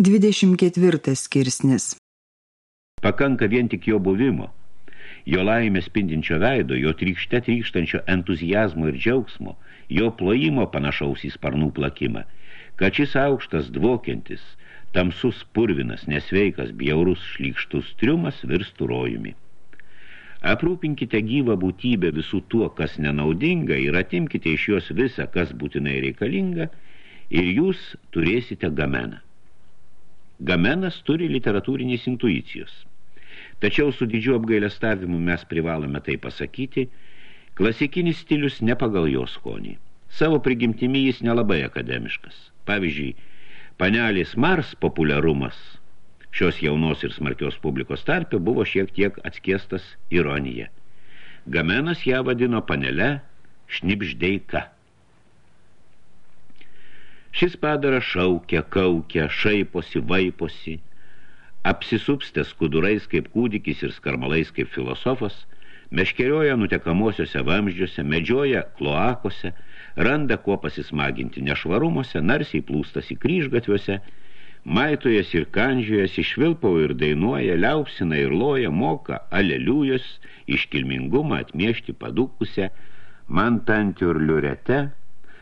24 skirsnis Pakanka vien tik jo buvimo, jo laimė spindinčio veido, jo trykšte trykštančio entuzijazmo ir džiaugsmo, jo plojimo panašaus į sparnų plakimą, kad šis aukštas dvokiantis, tamsus purvinas, nesveikas, bjaurus, šlykštus triumas virstų rojumi. Aprūpinkite gyvą būtybę visų tuo, kas nenaudinga ir atimkite iš jos visą, kas būtinai reikalinga, ir jūs turėsite gameną. Gamenas turi literatūrinės intuicijos. Tačiau su didžiu apgailestavimu mes privalome tai pasakyti, klasikinis stilius ne pagal jo skonį. Savo prigimtimi jis nelabai akademiškas. Pavyzdžiui, panelės Mars populiarumas šios jaunos ir smarkios publikos tarpe buvo šiek tiek atskiestas ironija. Gamenas ją vadino panele šnipždeika. Šis padaras šaukia, kaukia, šaiposi, vaiposi, apsisupstęs kudurais kaip kūdikis ir skarmalais kaip filosofas, meškerioja nutekamosiuose vamzdžiuose, medžioja kloakose, randa kuo pasismaginti nešvarumuose, narsiai plūstasi kryžgatviuose, maitojas ir kandžiojas, išvilpau ir dainuoja, liaupsina ir loja, moka aleliujos, iškilmingumą atmiešti padūkusią, man tantiurliurete,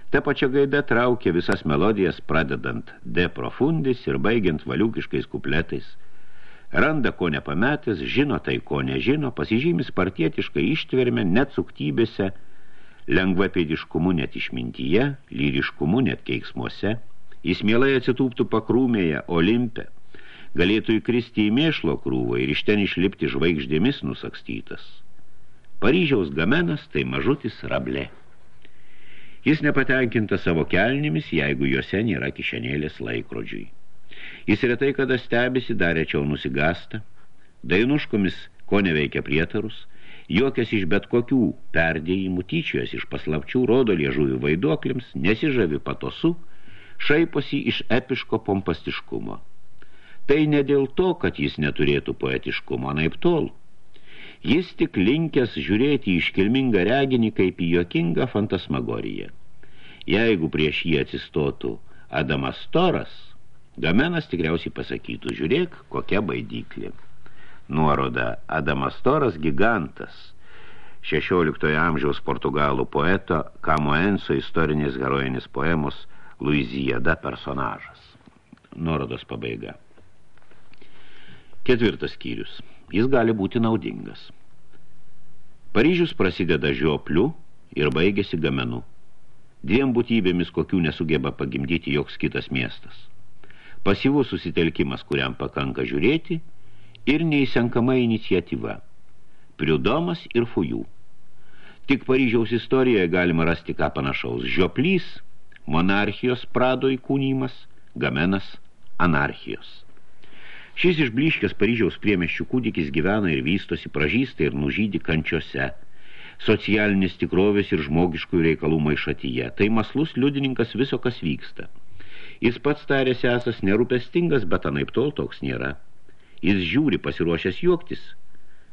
Ta pačia gaida traukė visas melodijas, pradedant de profundis ir baigiant valiukiškais kupletais. Randa ko nepametęs, žino tai ko nežino, pasižymi spartietiškai ištverme, net suktybėse, lengvapėdiškumu net išmintyje, lyriškumu net keiksmuose, jis mielai atsitūptų pakrūmėje, olimpe, galėtų įkristi į mėšlo krūvą ir iš ten išlipti žvaigždėmis nusakstytas. Paryžiaus gamenas tai mažutis rablė. Jis nepatenkinta savo kelnimis, jeigu juose nėra kišenėlės laikrodžiui. Jis retai kada stebisi, dar rečiau nusigasta, dainuškomis ko neveikia prietarus, juokias iš bet kokių perdėjimų, tyčiojas iš paslapčių, rodo liežuvių vaiduoklims, nesižavi patosu, šaiposi iš epiško pompastiškumo. Tai ne dėl to, kad jis neturėtų poetiškumo, naip tol. Jis tik linkęs žiūrėti iškilmingą reginį kaip į jokingą fantasmagoriją. Jeigu prieš jį atsistotų Adamas Toras, Gamenas tikriausiai pasakytų, žiūrėk, kokia baidyklė. Nuoroda Adamas Toras gigantas, 16 amžiaus portugalų poeto Kamoenso istorinės herojinės poemos Luizijada personažas. Nuorodos pabaiga. Ketvirtas skyrius jis gali būti naudingas. Paryžius prasideda žiopliu ir baigėsi gamenu. Dviem būtybėmis, kokių nesugeba pagimdyti joks kitas miestas. Pasyvus susitelkimas, kuriam pakanka žiūrėti, ir neįsenkama iniciatyva. Priudomas ir fujų. Tik Paryžiaus istorijoje galima rasti ką panašaus. Žioplys, monarchijos prado įkūnymas, gamenas, anarchijos. Šis išbliškęs Paryžiaus priemeščių kūdikis gyvena ir vystosi, pražįsta ir nužydi kančiose, socialinės tikrovės ir žmogiškų reikalų maišatyje. Tai maslus liudininkas viso, kas vyksta. Jis pats tarėsi esas nerūpestingas, bet anaip tol toks nėra. Jis žiūri pasiruošęs juoktis,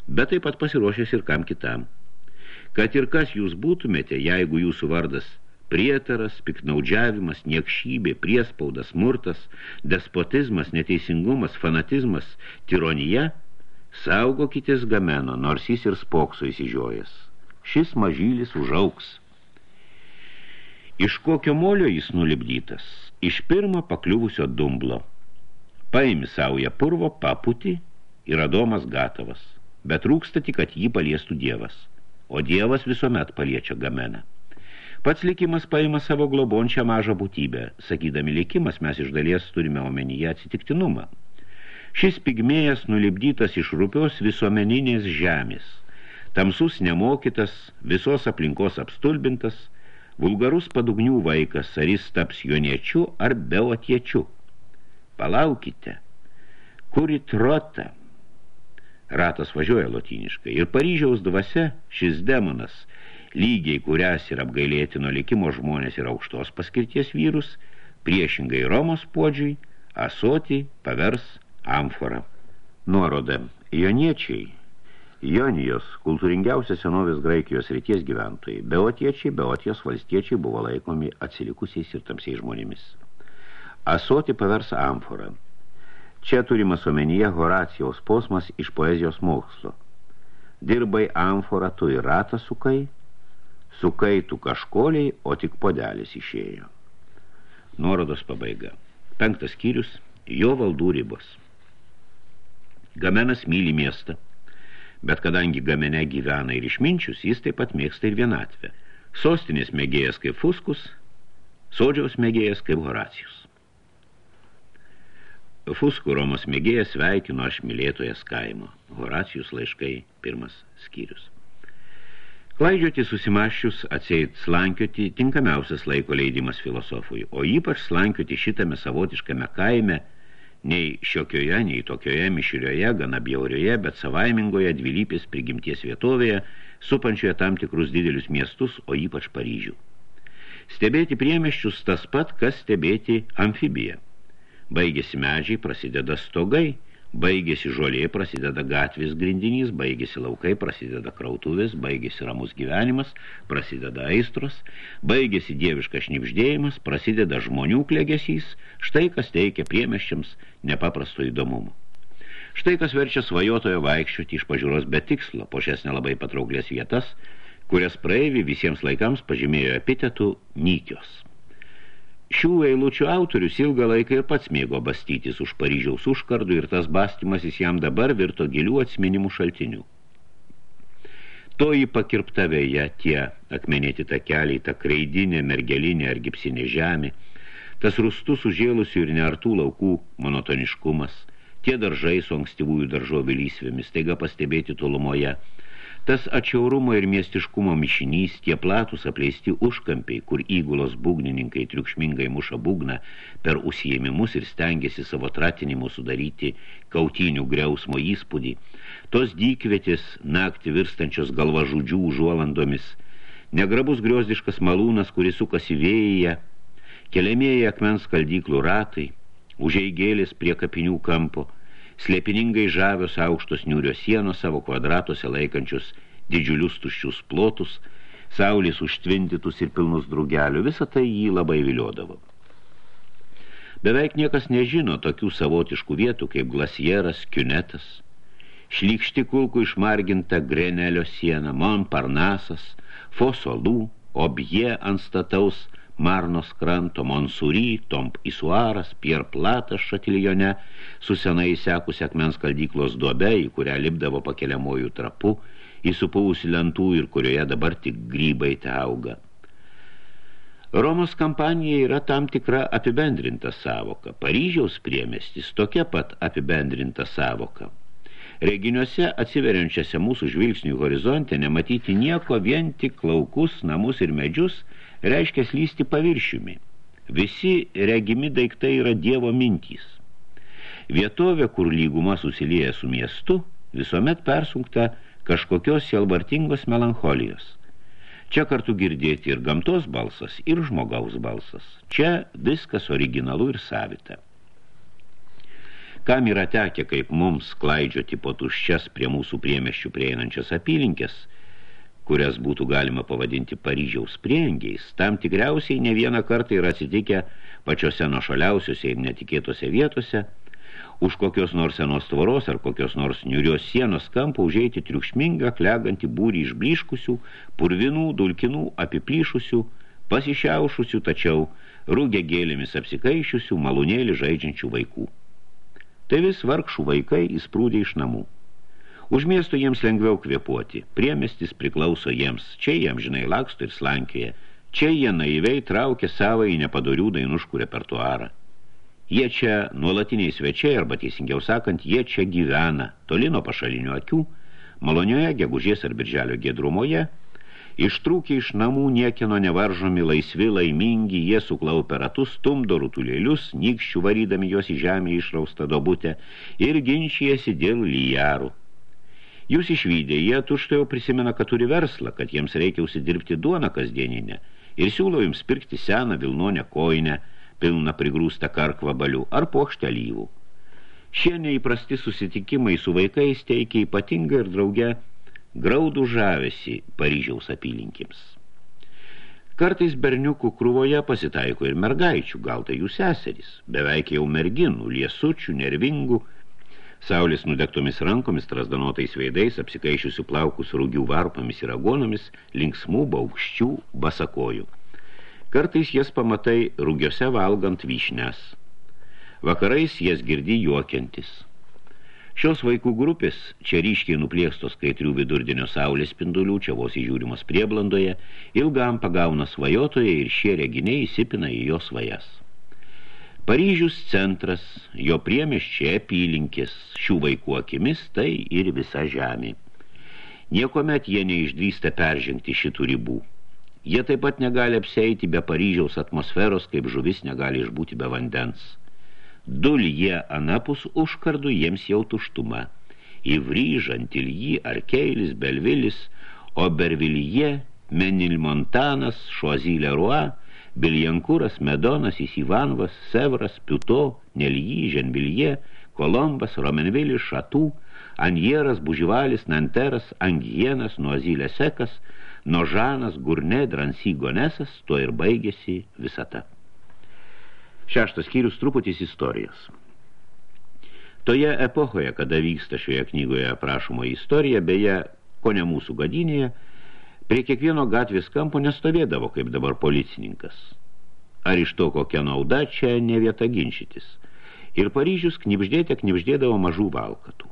bet taip pat pasiruošęs ir kam kitam. Kad ir kas jūs būtumėte, jeigu jūsų vardas – prietaras, piknaudžiavimas, niekšybė, priespaudas, smurtas, despotizmas, neteisingumas, fanatizmas, tironija, saugokitės gameno, nors jis ir spokso įsižiojęs. Šis mažylis užauks. Iš kokio molio jis nulipdytas? Iš pirmo pakliuvusio dumblo. Paimi saują purvo, paputi ir adomas gatavas, bet rūksta tik, kad jį paliestų dievas, o dievas visuomet paliečia gameną. Pats likimas paima savo globončią mažą būtybę. Sakydami likimas, mes iš dalies turime omenyje atsitiktinumą. Šis pigmėjas nulipdytas iš rupios visuomeninės žemės. Tamsus nemokytas, visos aplinkos apstulbintas, vulgarus padugnių vaikas, ar jis taps joniečiu ar beotiečiu. Palaukite, kuri trota? Ratas važiuoja lotyniškai ir Paryžiaus dvasia, šis demonas – lygiai kurias ir apgailėtino likimo žmonės ir aukštos paskirties vyrus, priešingai Romos puodžiui, asoti pavers amforą. Nuoroda. Joniečiai, Jonijos, kultūringiausia senovės Graikijos ryties gyventojai, beotiečiai, beotijos valstiečiai buvo laikomi atsilikusiais ir tamsiais žmonėmis. Asoti pavers amforą. Čia turimas omenyje Horacijaus posmas iš poezijos mokslo. Dirbai amforą, tu ir ratą sukai, sukai tu kažkoliai, o tik podelis išėjo. Nuorodos pabaiga. Penktas skyrius – jo valdų ribos. Gamenas myli miestą, bet kadangi gamene gyvena ir išminčius, jis taip pat mėgsta ir vienatvę. Sostinės mėgėjas kaip Fuskus, sodžiaus mėgėjas kaip Horacijus. Fuskų Romos mėgėjas sveikino aš mylėtojas kaimo. Horacijus laiškai, pirmas skyrius. Klaidžioti susimaščius, atseit slankioti, tinkamiausias laiko leidimas filosofui, o ypač slankioti šitame savotiškame kaime, nei šiokioje, nei tokioje mišrioje, gana bjaurioje, bet savaimingoje dvilypės prigimties vietovėje, supančioje tam tikrus didelius miestus, o ypač Paryžių. Stebėti priemeščius tas pat, kas stebėti amfibiją. Baigėsi medžiai, prasideda stogai, baigėsi žolė, prasideda gatvės grindinys, baigėsi laukai, prasideda krautuvės, baigėsi ramus gyvenimas, prasideda aistros, baigėsi dieviškas šnipždėjimas, prasideda žmonių klegesys, štai kas teikia priemeščiams nepaprasto įdomumo. Štai kas verčia svajotojo vaikščioti iš pažiūros be tikslo, po šias nelabai patrauklės vietas, kurias praeivi visiems laikams pažymėjo epitetų nykios. Šių eilučių autorius ilgą laiką ir pats mėgo bastytis už Paryžiaus užkardų ir tas bastymasis jam dabar virto gilių atsiminimų šaltinių. Toji pakirpta vėja, tie akmenėti takeliai, ta kreidinė, mergelinė ar gipsinė žemė, tas rustus užėlusių ir neartų laukų monotoniškumas, tie daržai su ankstyvųjų daržovių lysvėmis, taiga pastebėti tolumoje – Tas atšiaurumo ir miestiškumo mišinys, tie platus apleisti užkampiai, kur įgulos būgnininkai triukšmingai muša būgną per užsiėmimus ir stengiasi savo tratinimu sudaryti kautinių greusmo įspūdį, tos dykvietės naktį virstančios galvažudžių užuolandomis, negrabus griozdiškas malūnas, kuris sukasi vėjyje, keliamieji akmens skaldyklų ratai, užeigėlis prie kapinių kampo – slėpiningai žavios aukštos niūrios sienos savo kvadratuose laikančius didžiulius tuščius plotus, saulės užtvindytus ir pilnus drugelių, visą tai jį labai viliodavo. Beveik niekas nežino tokių savotiškų vietų kaip Glasieras, Kiunetas, šlykšti kulkų išmarginta Grenelio siena, Montparnasas, Fosolų, Obje ant stataus Marnos kranto, Monsury, Tomp Isuaras, Pier Platas Šatiljone, su senai sekusi akmens kaldyklos duobe, į kurią lipdavo pakeliamojų trapu, įsupavusi lentų ir kurioje dabar tik grybai te auga. Romos kampanija yra tam tikra apibendrinta savoka. Paryžiaus priemestis tokia pat apibendrinta savoka. Reginiuose atsiveriančiose mūsų žvilgsnių horizonte nematyti nieko vien tik laukus, namus ir medžius – reiškia slysti paviršiumi. Visi regimi daiktai yra dievo mintys. Vietovė, kur lyguma susilieja su miestu, visuomet persunkta kažkokios sielvartingos melancholijos. Čia kartu girdėti ir gamtos balsas, ir žmogaus balsas. Čia viskas originalu ir savita. Kam yra tekę, kaip mums klaidžioti po tuščias prie mūsų priemeščių prieinančias apylinkės – kurias būtų galima pavadinti Paryžiaus priengiais, tam tikriausiai ne vieną kartą yra atsitikę pačiose nuošaliausiuose ir netikėtose vietose, už kokios nors senos tvoros ar kokios nors niurios sienos kampą užeiti triukšmingą, klegantį būrį išbliškusių, purvinų, dulkinų, apiplyšusių, pasišiaušusių, tačiau rūgė gėlėmis apsikaišiusių, malūnėlį žaidžiančių vaikų. Tai vis vargšų vaikai įsprūdė iš namų. Už miesto jiems lengviau kvepuoti, priemestis priklauso jiems, čia jiems žinai laksto ir slankioje, čia jie naiviai traukia savo į nepadorių dainuškų repertuarą. Jie čia nuolatiniai svečiai, arba teisingiau sakant, jie čia gyvena, toli nuo pašalinių akių, malonioje gegužės ar birželio giedrumoje, Ištrūkę iš namų niekino nevaržomi laisvi, laimingi, jie suklaupia ratus, stumdo rutulėlius, nykščių varydami juos į žemę išraustą dobutę ir ginčijasi dėl lyjarų. Jūs išvydę, jie tuštą jau prisimena, kad turi verslą, kad jiems reikia užsidirbti duoną kasdieninę ir siūlo jums pirkti seną vilnonę koinę, pilną prigrūstą karkvabalių ar pokštę lyvų. Šie neįprasti susitikimai su vaikais teikia ypatingą ir drauge graudų žavesi Paryžiaus apylinkėms. Kartais berniukų krūvoje pasitaiko ir mergaičių, gal tai jų seserys, beveik jau merginų, liesučių, nervingų, saulės nudegtomis rankomis, trasdanotais veidais, apsikaišiusių plaukus rūgių varpomis ir agonomis, linksmų, baukščių, basakojų. Kartais jas pamatai rūgiose valgant vyšnes. Vakarais jas girdi juokiantis – Šios vaikų grupės, čia ryškiai nuplėkstos kaitrių vidurdienio saulės spindulių, čia vos įžiūrimos prieblandoje, ilgam pagauna svajotoje ir šie reginiai įsipina į jo svajas. Paryžius centras, jo priemeščiai apylinkis, šių vaikų akimis tai ir visa žemė. Niekomet jie neišdrįsta peržengti šitų ribų. Jie taip pat negali apseiti be Paryžiaus atmosferos, kaip žuvis negali išbūti be vandens. Dul jie anapus užkardų jiems jau tuštuma. Ivry, Žantiljį, Arkeilis, Belvilis, Oberviljė, Menilmontanas, Šuazylė Rua, Biljankuras, Medonas, Įsivanvas, Sevras, Piuto, Nelyjį, Ženviljė, Kolombas, Romenvilis, Šatų, Anjeras, Buživalis, Nanteras, Angienas, Nuazylė Sekas, Nožanas, Gurnė, Dransy, Gonesas, to ir baigėsi visata. Šeštas skyrius truputis istorijos. Toje epochoje, kada vyksta šioje knygoje aprašoma istorija, beje, ko ne mūsų gadinėje, prie kiekvieno gatvės kampo nestovėdavo, kaip dabar policininkas. Ar iš to kokia nauda, čia ne vieta ginčytis. Ir Paryžius knipždėte knipždėdavo mažų valkatų.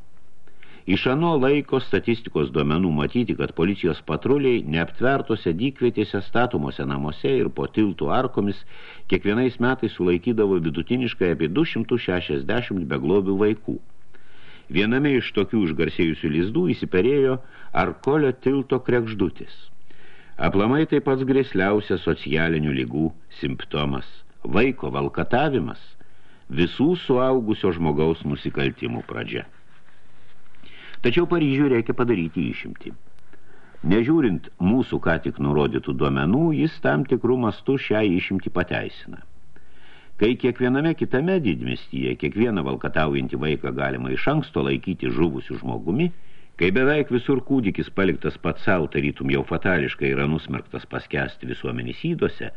Iš ano laiko statistikos duomenų matyti, kad policijos patruliai neaptvertose dykvietėse statomose namuose ir po tiltų arkomis kiekvienais metais sulaikydavo vidutiniškai apie 260 beglobių vaikų. Viename iš tokių išgarsėjusių lizdų įsiperėjo Arkolio tilto krekždutis. Aplamai tai pats grėsliausias socialinių lygų simptomas – vaiko valkatavimas – visų suaugusio žmogaus nusikaltimų pradžia. Tačiau Paryžiui reikia padaryti išimtį. Nežiūrint mūsų ką tik nurodytų duomenų, jis tam tikrų mastų šią išimtį pateisina. Kai kiekviename kitame didmestyje kiekvieną valkataujantį vaiką galima iš anksto laikyti žuvusių žmogumi, kai beveik visur kūdikis paliktas pats savo, tarytum jau fatališkai yra nusmerktas paskesti visuomenės įdose,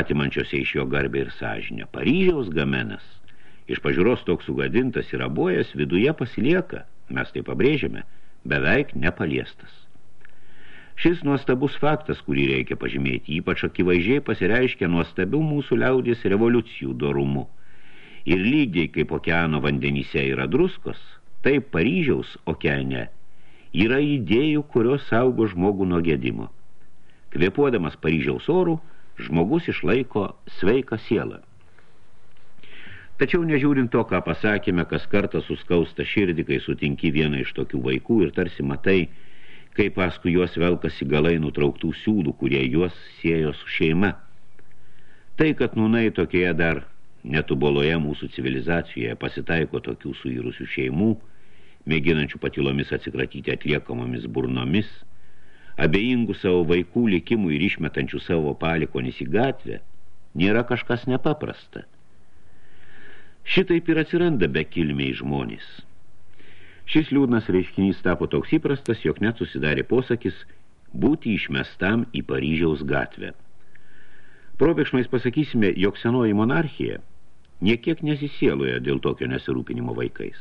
atimančiose iš jo garbę ir sąžinę. Paryžiaus gamenas, iš pažiūros toks sugadintas ir abuojas, viduje pasilieka – mes tai pabrėžiame, beveik nepaliestas. Šis nuostabus faktas, kurį reikia pažymėti, ypač akivaizdžiai pasireiškia nuostabių mūsų liaudės revoliucijų dorumu. Ir lygiai kaip okeano vandenyse yra druskos, taip Paryžiaus okeane yra idėjų, kurios saugo žmogų nuo gedimo. Kvepuodamas Paryžiaus orų, žmogus išlaiko sveiką sielą. Tačiau nežiūrint to, ką pasakėme, kas kartą suskausta širdį, kai sutinki vieną iš tokių vaikų ir tarsi matai, kai paskui juos velkasi galai nutrauktų siūlų, kurie juos siejo su šeima. Tai, kad nūnai tokioje dar netuboloje mūsų civilizacijoje pasitaiko tokių suirusių šeimų, mėginančių patilomis atsikratyti atliekamomis burnomis, abejingų savo vaikų likimų ir išmetančių savo palikonis į gatvę, nėra kažkas nepaprasta – Šitaip ir atsiranda be kilmiai žmonės. Šis liūdnas reiškinys tapo toks įprastas, jog net susidarė posakis būti išmestam į Paryžiaus gatvę. Probėgšmais pasakysime, jog senoji monarchija niekiek nesisieloja dėl tokio nesirūpinimo vaikais.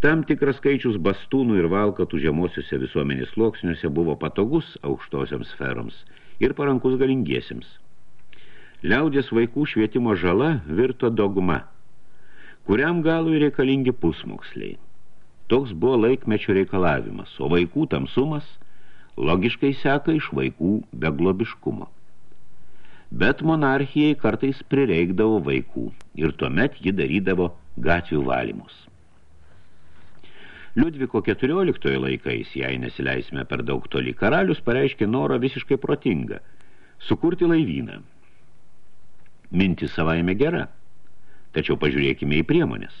Tam tikras skaičius bastūnų ir valkatų žemosiuose visuomenės sluoksniuose buvo patogus aukštosiams sferoms ir parankus galingiesiems. Liaudės vaikų švietimo žala virto dogma – kuriam galui reikalingi pusmoksliai. Toks buvo laikmečio reikalavimas, o vaikų tamsumas logiškai seka iš vaikų beglobiškumo. Bet monarchijai kartais prireikdavo vaikų ir tuomet ji darydavo gatvių valymus. Liudviko 14 laikais, jei nesileisime per daug toli, karalius pareiškė norą visiškai protingą – sukurti laivyną. Minti savaime gera – Tačiau pažiūrėkime į priemonės.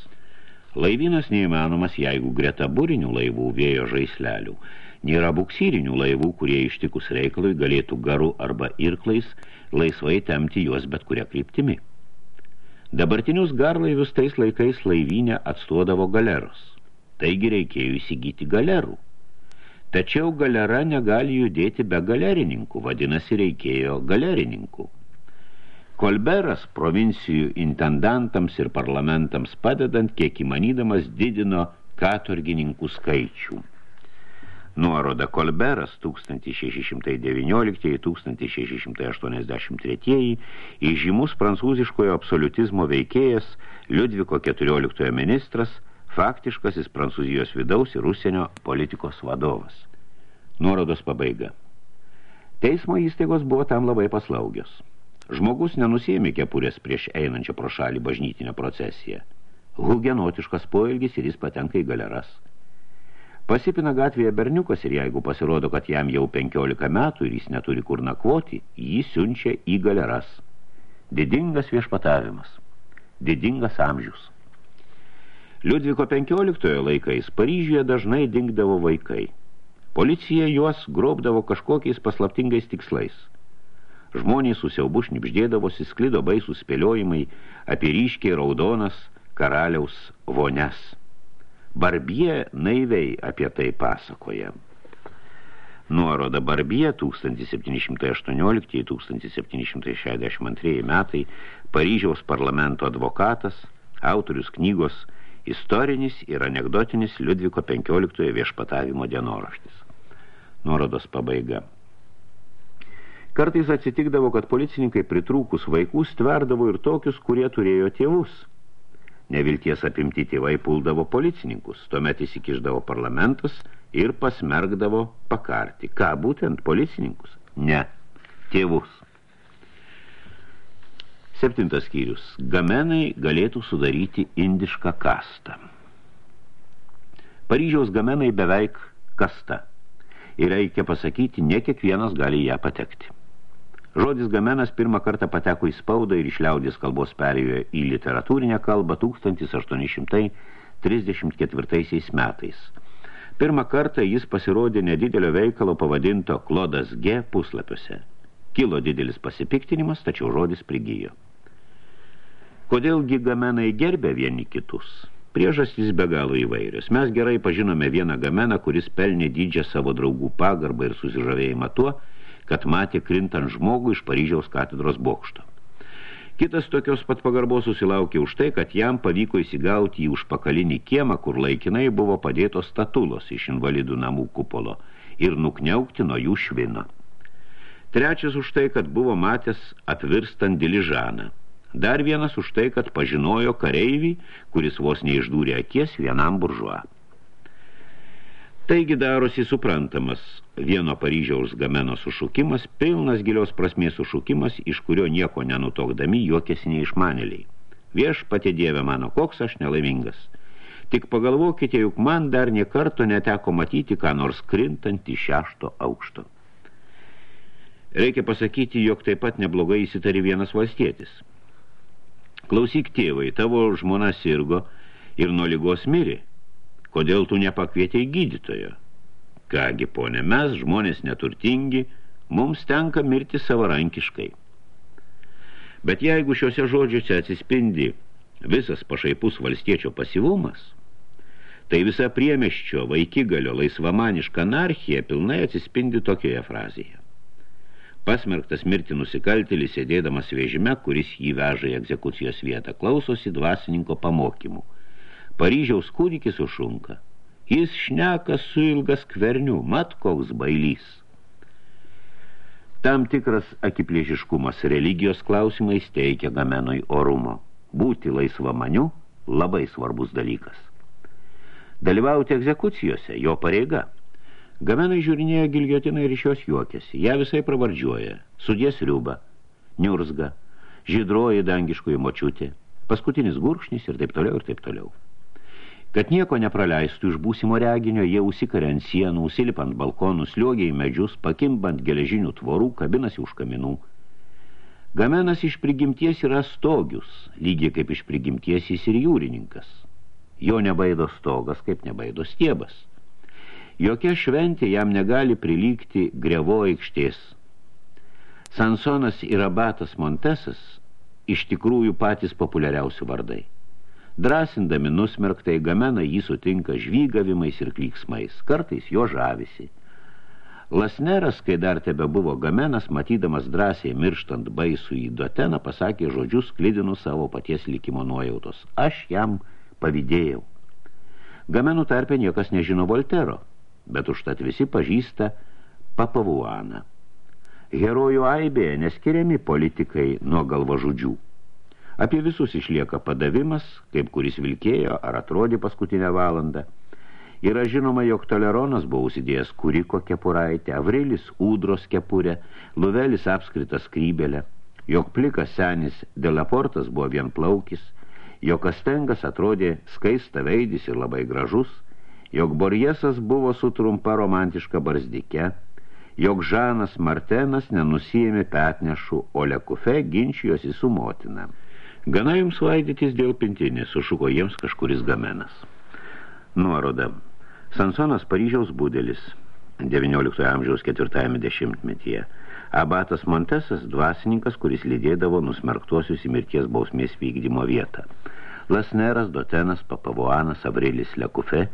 Laivynas neįmanomas, jeigu greta burinių laivų vėjo žaislelių nėra buksyrinių laivų, kurie ištikus reikalui galėtų garu arba irklais laisvai temti juos bet kuria kryptimi. Dabartinius garlaivius tais laikais laivynę atstuodavo galeros. Taigi reikėjo įsigyti galerų. Tačiau galera negali judėti be galerininkų, vadinasi reikėjo galerininkų. Kolberas provincijų intendantams ir parlamentams padedant, kiek įmanydamas didino katorgininkų skaičių. Nuoroda Kolberas 1619-1683 įžymus prancūziškojo absoliutizmo veikėjas Liudviko XIV ministras, faktiškasis Prancūzijos vidaus ir užsienio politikos vadovas. Nuorodos pabaiga. Teismo įstaigos buvo tam labai paslaugios. Žmogus nenusėmė kepurės prieš einančią pro šalį bažnytinę procesiją. Hugenotiškas poelgis ir jis patenka į galeras – Pasipina gatvėje berniukas ir jeigu pasirodo, kad jam jau 15 metų ir jis neturi kur nakvoti, jį siunčia į galeras. Didingas viešpatavimas. Didingas amžius. Liudviko 15 laikais Paryžiuje dažnai dingdavo vaikai. Policija juos grobdavo kažkokiais paslaptingais tikslais. Žmonės su siaubu šnipždėdavosi, sklido baisų spėliojimai apie ryškiai raudonas karaliaus vones. Barbie naiviai apie tai pasakoja. Nuoroda Barbie 1718-1762 metai Paryžiaus parlamento advokatas, autorius knygos istorinis ir anegdotinis Liudviko 15 viešpatavimo dienoraštis. Nuorodos pabaiga. Kartais atsitikdavo, kad policininkai pritrūkus vaikų stverdavo ir tokius, kurie turėjo tėvus – Nevilties apimti tėvai puldavo policininkus, tuomet įsikiždavo parlamentas ir pasmergdavo pakarti. Ką būtent policininkus? Ne, tėvus. Septintas skyrius. Gamenai galėtų sudaryti indišką kastą. Paryžiaus gamenai beveik kasta. Ir reikia pasakyti, ne kiekvienas gali ją patekti. Žodis gamenas pirmą kartą pateko į spaudą ir iš liaudės kalbos perėjo į literatūrinę kalbą 1834 metais. Pirmą kartą jis pasirodė nedidelio veikalo pavadinto Klodas G puslapiuose. Kilo didelis pasipiktinimas, tačiau žodis prigijo. Kodėlgi gamenai gerbė vieni kitus? Priežastys be galo įvairios. Mes gerai pažinome vieną gameną, kuris pelnė didžią savo draugų pagarbą ir susižavėjimą tuo, kad matė krintant žmogų iš Paryžiaus katedros bokšto. Kitas tokios pat pagarbos susilaukė už tai, kad jam pavyko įsigauti į užpakalinį kiemą, kur laikinai buvo padėtos statulos iš invalidų namų kupolo ir nukniaukti nuo jų švino. Trečias už tai, kad buvo matęs apvirstant diližaną. Dar vienas už tai, kad pažinojo kareivį, kuris vos neišdūrė akies vienam buržuą. Taigi darosi suprantamas vieno Paryžiaus gameno sušukimas, pilnas gilios prasmės sušukimas, iš kurio nieko nenutokdami juokėsi neišmanėliai. Vieš patė dieve mano, koks aš nelaimingas. Tik pagalvokite, juk man dar nie karto neteko matyti, ką nors krintant iš šešto aukšto. Reikia pasakyti, jog taip pat neblogai įsitari vienas valstietis. Klausyk tėvai, tavo žmona sirgo ir nuo lygos mirė kodėl tu nepakvietei gydytojo? Kągi, ponė, mes, žmonės neturtingi, mums tenka mirti savarankiškai. Bet jeigu šiuose žodžiuose atsispindi visas pašaipus valstiečio pasivumas, tai visa priemeščio, vaikigalio, laisvamaniška anarchija pilnai atsispindi tokioje frazėje. Pasmerktas mirti nusikaltėlis, sėdėdamas vežime, kuris jį veža į egzekucijos vietą, klausosi dvasininko pamokymų – Paryžiaus kūdikis užšunka. Jis šneka su ilgas kverniu, mat koks bailys. Tam tikras akiplėžiškumas religijos klausimais teikia gamenoj orumo. Būti laisvamaniu labai svarbus dalykas. Dalyvauti egzekucijose jo pareiga. Gamenai žiūrinėja giljotiną ir iš jos juokėsi. Ja visai pravardžiuoja. Sudės riubą, niurzga, žydroji dangiškoji močiutė, paskutinis gurkšnis ir taip toliau ir taip toliau. Kad nieko nepraleistų iš būsimo reginio, jie užsikarė ant sienų, užsilipant balkonų, sliogiai medžius, pakimbant geležinių tvorų, kabinasi už kaminų. Gamenas iš prigimties yra stogius, lygiai kaip iš prigimties jis ir jūrininkas. Jo nebaido stogas, kaip nebaido stiebas. Jokia šventė jam negali prilygti grevo aikštės. Sansonas ir abatas Montesas iš tikrųjų patys populiariausi vardai. Drąsindami nusmerktai gamena jį sutinka žvygavimais ir klyksmais, kartais jo žavisi, Lasneras, kai dar tebe buvo gamenas, matydamas drąsiai mirštant baisų į doteną, pasakė žodžius klidinų savo paties likimo nuojautos. Aš jam pavydėjau. Gamenų tarpe niekas nežino Voltero, bet užtat visi pažįsta Papavuaną. Herojų aibėje neskiriami politikai nuo galvažudžių. Apie visus išlieka padavimas, kaip kuris vilkėjo ar atrodė paskutinę valandą. Yra žinoma, jog Toleronas buvo užsidėjęs kuriko kepuraitę, Avrilis ūdros kepurę, Luvelis apskritas krybelę, jog plikas senis Delaportas buvo vienplaukis, jog Astengas atrodė skaista veidis ir labai gražus, jog Borjesas buvo su trumpa romantiška barzdike, jog Žanas Martenas nenusijėmė petnešų, o Lekufe ginčijosi su motina. Gana jums vaidytis dėl pintinės, sušuko jiems kažkuris gamenas. Nuoroda. Sansonas Paryžiaus budelis, 19 amžiaus ketvirtajame dešimtmetyje. Abatas Montesas, dvasininkas, kuris lydėdavo nusmerktuosius į mirties bausmės vykdymo vietą. Lasneras, Dotenas, Papavoanas, Avrelis Lekufe,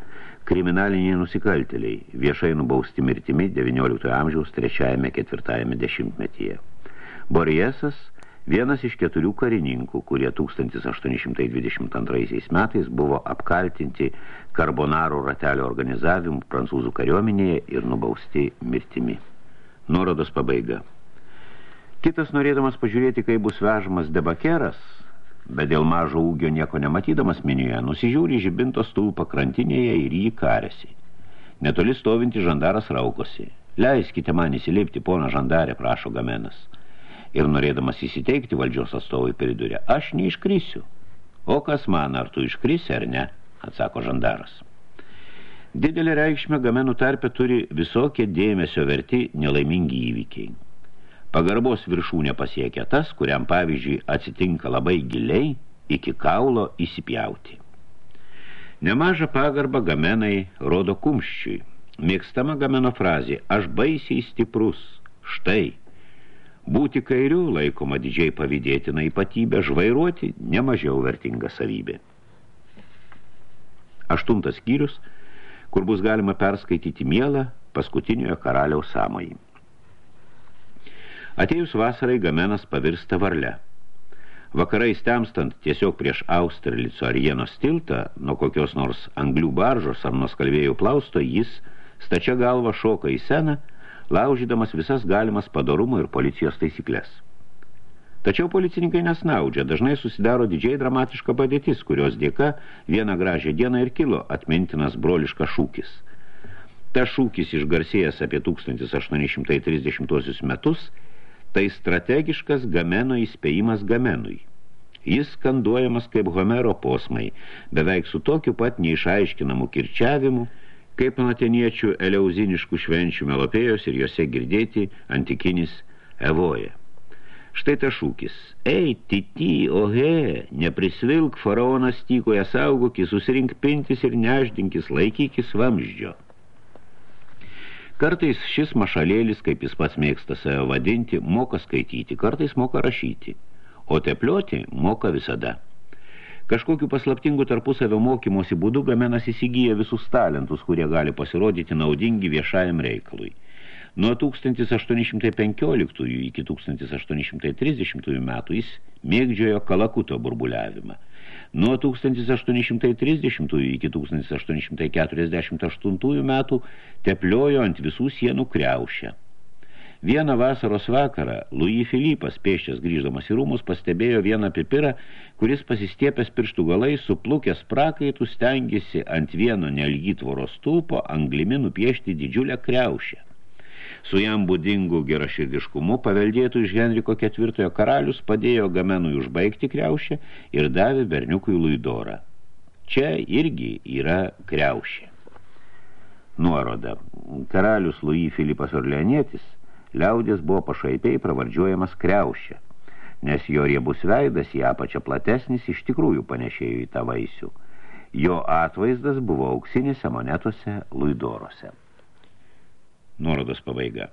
kriminaliniai nusikaltėliai, viešai nubausti mirtimi 19 amžiaus trečiajame ketvirtajame dešimtmetyje. Boriesas – Vienas iš keturių karininkų, kurie 1822 metais buvo apkaltinti karbonaro ratelio organizavimu prancūzų kariuomenėje ir nubausti mirtimi. Nuorodos pabaiga. Kitas norėdamas pažiūrėti, kai bus vežamas debakeras, bet dėl mažo ūgio nieko nematydamas miniuje, nusižiūri žibinto stulpą krantinėje ir jį karėsi. Netoli stovinti žandaras raukosi. Leiskite man įsileipti poną žandarę, prašo gamenas ir norėdamas įsiteikti valdžios atstovui pridurė, aš neiškrisiu. O kas man, ar tu iškrisi ar ne, atsako žandaras. Didelį reikšmę gamenų tarpe turi visokie dėmesio verti nelaimingi įvykiai. Pagarbos viršūnė pasiekia tas, kuriam pavyzdžiui atsitinka labai giliai iki kaulo įsipjauti. Nemažą pagarbą gamenai rodo kumščiui. Mėgstama gameno frazė, aš baisiai stiprus, štai, Būti kairių laikoma didžiai pavydėtina ypatybė, žvairuoti nemažiau vertinga savybė. Aštuntas skyrius, kur bus galima perskaityti mielą paskutiniojo karaliaus samojį. Atėjus vasarai gamenas pavirsta varle. Vakarais temstant tiesiog prieš Austerlico ar Jienos tiltą, nuo kokios nors anglių baržos ar nuo skalvėjų plausto, jis stačia galva šoka į seną laužydamas visas galimas padarumo ir policijos taisyklės. Tačiau policininkai nesnaudžia, dažnai susidaro didžiai dramatiška padėtis, kurios dėka vieną gražią dieną ir kilo atmintinas broliškas šūkis. Ta šūkis išgarsėjęs apie 1830 metus, tai strategiškas gameno įspėjimas gamenui. Jis skanduojamas kaip Homero posmai, beveik su tokiu pat neišaiškinamu kirčiavimu, kaip anateniečių eleuziniškų švenčių melopėjos ir jose girdėti antikinis evoja. Štai ta šūkis. Ei, titi, ohe, neprisvilk faraonas tykoje saugokis, susirink pintis ir neždinkis, laikykis vamždžio. Kartais šis mašalėlis, kaip jis pats mėgsta save vadinti, moka skaityti, kartais moka rašyti, o teplioti moka visada. Kažkokiu paslaptingu tarpusavio mokymosi būdu gamenas įsigyja visus talentus, kurie gali pasirodyti naudingi viešajam reikalui. Nuo 1815 iki 1830 metų jis mėgdžiojo kalakuto burbuliavimą. Nuo 1830 iki 1848 metų tepliojo ant visų sienų kriaušę. Vieną vasaros vakarą Louis Filipas, pėščias grįždamas į rūmus, pastebėjo vieną pipirą, kuris pasistiepęs pirštų galai, suplukęs prakaitų, stengiasi ant vieno nelgytvoro stulpo anglimi nupiešti didžiulę kriaušę. Su jam būdingu geraširdiškumu paveldėtų iš Henriko ketvirtojo karalius padėjo gamenui užbaigti kriaušę ir davė berniukui Luidorą. Čia irgi yra kriaušė. Nuoroda. Karalius Louis Filipas Orleanietis – liaudės buvo pašaipiai pravardžiuojamas kreušė, nes jo riebus veidas į apačią platesnis iš tikrųjų panešėjo į tą vaisių. Jo atvaizdas buvo auksinėse monetose Luidorose. Nuorodos pabaiga.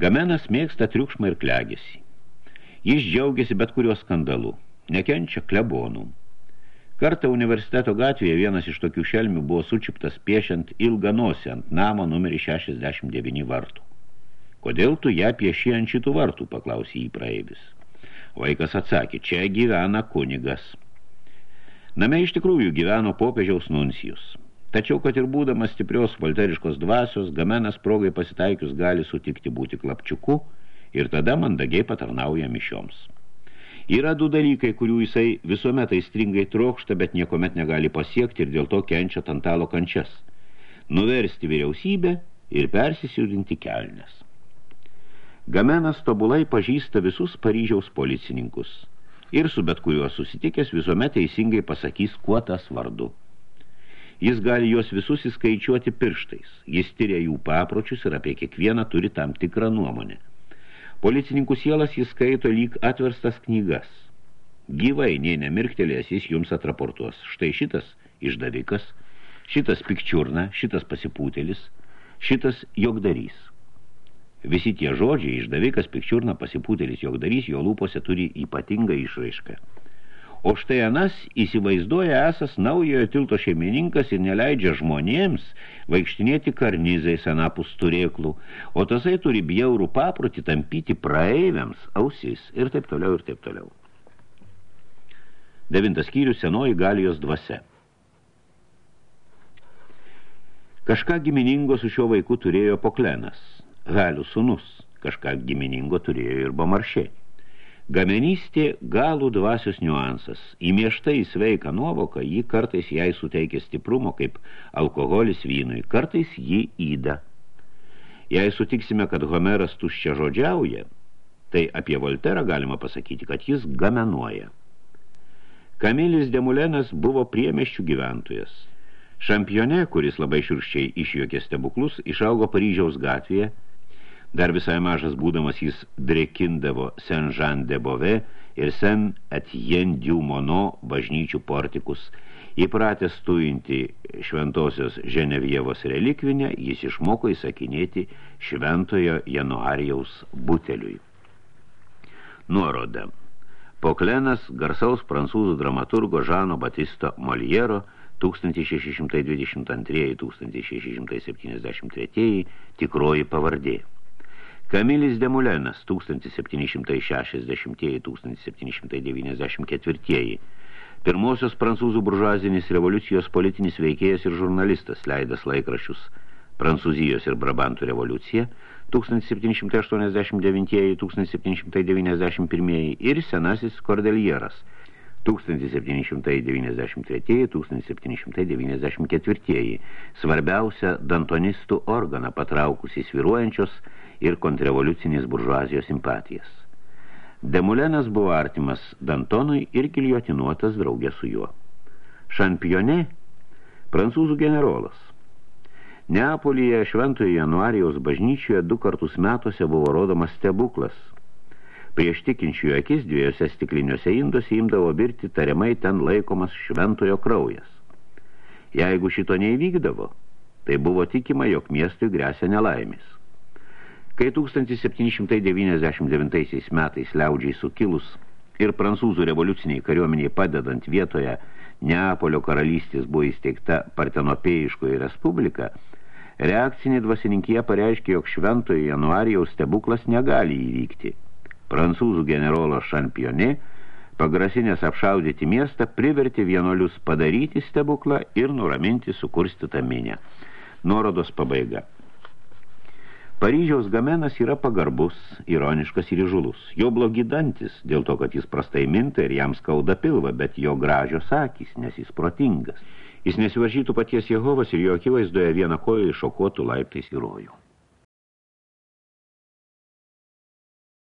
Gamenas mėgsta triukšmą ir klegėsi. Jis džiaugiasi bet kuriuo skandalu, nekenčia klebonų. Kartą universiteto gatvėje vienas iš tokių šelmių buvo sučiptas piešiant ilgą nosį ant namo numerį 69 vartų. Kodėl tu ją pieši ant šitų vartų, paklausė jį praeivis. Vaikas atsakė, čia gyvena kunigas. Name iš tikrųjų gyveno popiežiaus nuncijus. Tačiau, kad ir būdamas stiprios volteriškos dvasios, gamenas progai pasitaikius gali sutikti būti klapčiuku ir tada mandagiai patarnauja mišioms. Yra du dalykai, kurių jisai visuomet aistringai trokšta, bet niekomet negali pasiekti ir dėl to kenčia tantalo kančias. Nuversti vyriausybę ir persisiūdinti kelnes. Gamenas tobulai pažįsta visus Paryžiaus policininkus ir su bet kuriuo susitikęs visuomet teisingai pasakys, kuo tas vardu. Jis gali juos visus įskaičiuoti pirštais, jis tyria jų papročius ir apie kiekvieną turi tam tikrą nuomonę. Policininkų sielas jis skaito lyg atverstas knygas. Gyvai, nei nemirktelės, jis jums atraportuos. Štai šitas išdavikas, šitas pikčiurna, šitas pasipūtelis, šitas jogdarys. Visi tie žodžiai, išdavikas, pikčiurna, pasipūtelis, jogdarys, jo lūpose turi ypatingą išraišką. O štai anas įsivaizduoja esas naujojo tilto šeimininkas ir neleidžia žmonėms vaikštinėti karnizais anapus turėklų, o tasai turi bjaurų paprotį tampyti praeiviams ausis ir taip toliau ir taip toliau. Devintas skyrius senoji galijos dvasia. Kažką giminingo su šiuo vaiku turėjo poklenas – Halių sunus, kažką giminingo turėjo ir bamaršė. Gamenystė galų dvasios niuansas. Įmiešta į sveiką nuovoką, ji kartais jai suteikia stiprumo, kaip alkoholis vynui, kartais jį įda. Jei sutiksime, kad Homeras tuščia žodžiauja, tai apie Volterą galima pasakyti, kad jis gamenuoja. Kamilis Demulenas buvo priemeščių gyventojas. Šampione, kuris labai šiurščiai išjuokė stebuklus, išaugo Paryžiaus gatvėje, Dar visai mažas būdamas jis drekindavo Saint-Jean de Beauvais ir Saint-Etienne du Mono bažnyčių portikus. Įpratęs tuinti šventosios Ženevievos relikvinę, jis išmoko įsakinėti šventojo Januarijaus buteliui. Nuoroda. Poklenas garsaus prancūzų dramaturgo Žano Batisto Moliero 1622-1673 tikroji pavardė. Kamilis Demulenas 1760-1794 Pirmosios prancūzų buržuazinės revoliucijos politinis veikėjas ir žurnalistas leidas laikraščius. Prancūzijos ir Brabantų revoliucija 1789-1791 ir senasis Kordelieras 1793-1794 svarbiausia dantonistų organą patraukusi sviruojančios ir kontrrevoliucinės buržuazijos simpatijas. Demulenas buvo artimas Dantonui ir giliotinuotas draugė su juo. Šampione – prancūzų generolas. Neapolyje šventojo januarijaus bažnyčioje du kartus metuose buvo rodomas stebuklas. Prieš tikinčiųjų akis dviejose stikliniuose induose imdavo birti tariamai ten laikomas šventojo kraujas. Jeigu šito neįvykdavo, tai buvo tikima, jog miestui grėsia nelaimis. Kai 1799 metais liaudžiai sukilus ir prancūzų revoliuciniai kariuomeniai padedant vietoje Neapolio karalystės buvo įsteigta Partenopėjiškoji respublika, reakcinė dvasininkija pareiškė, jog šventojo januarijaus stebuklas negali įvykti. Prancūzų generolo Šampionė, pagrasinės apšaudyti miestą, privertė vienolius padaryti stebuklą ir nuraminti sukurstytą minę. Nuorodos pabaiga. Paryžiaus gamenas yra pagarbus, ironiškas ir įžulus. Jo blogi dantis, dėl to, kad jis prastai minta ir jam skauda pilva, bet jo gražios akys, nes jis protingas. Jis nesivaržytų paties Jehovas ir jo akivaizdoje vieną koją iššokuotų laiptais į rojų.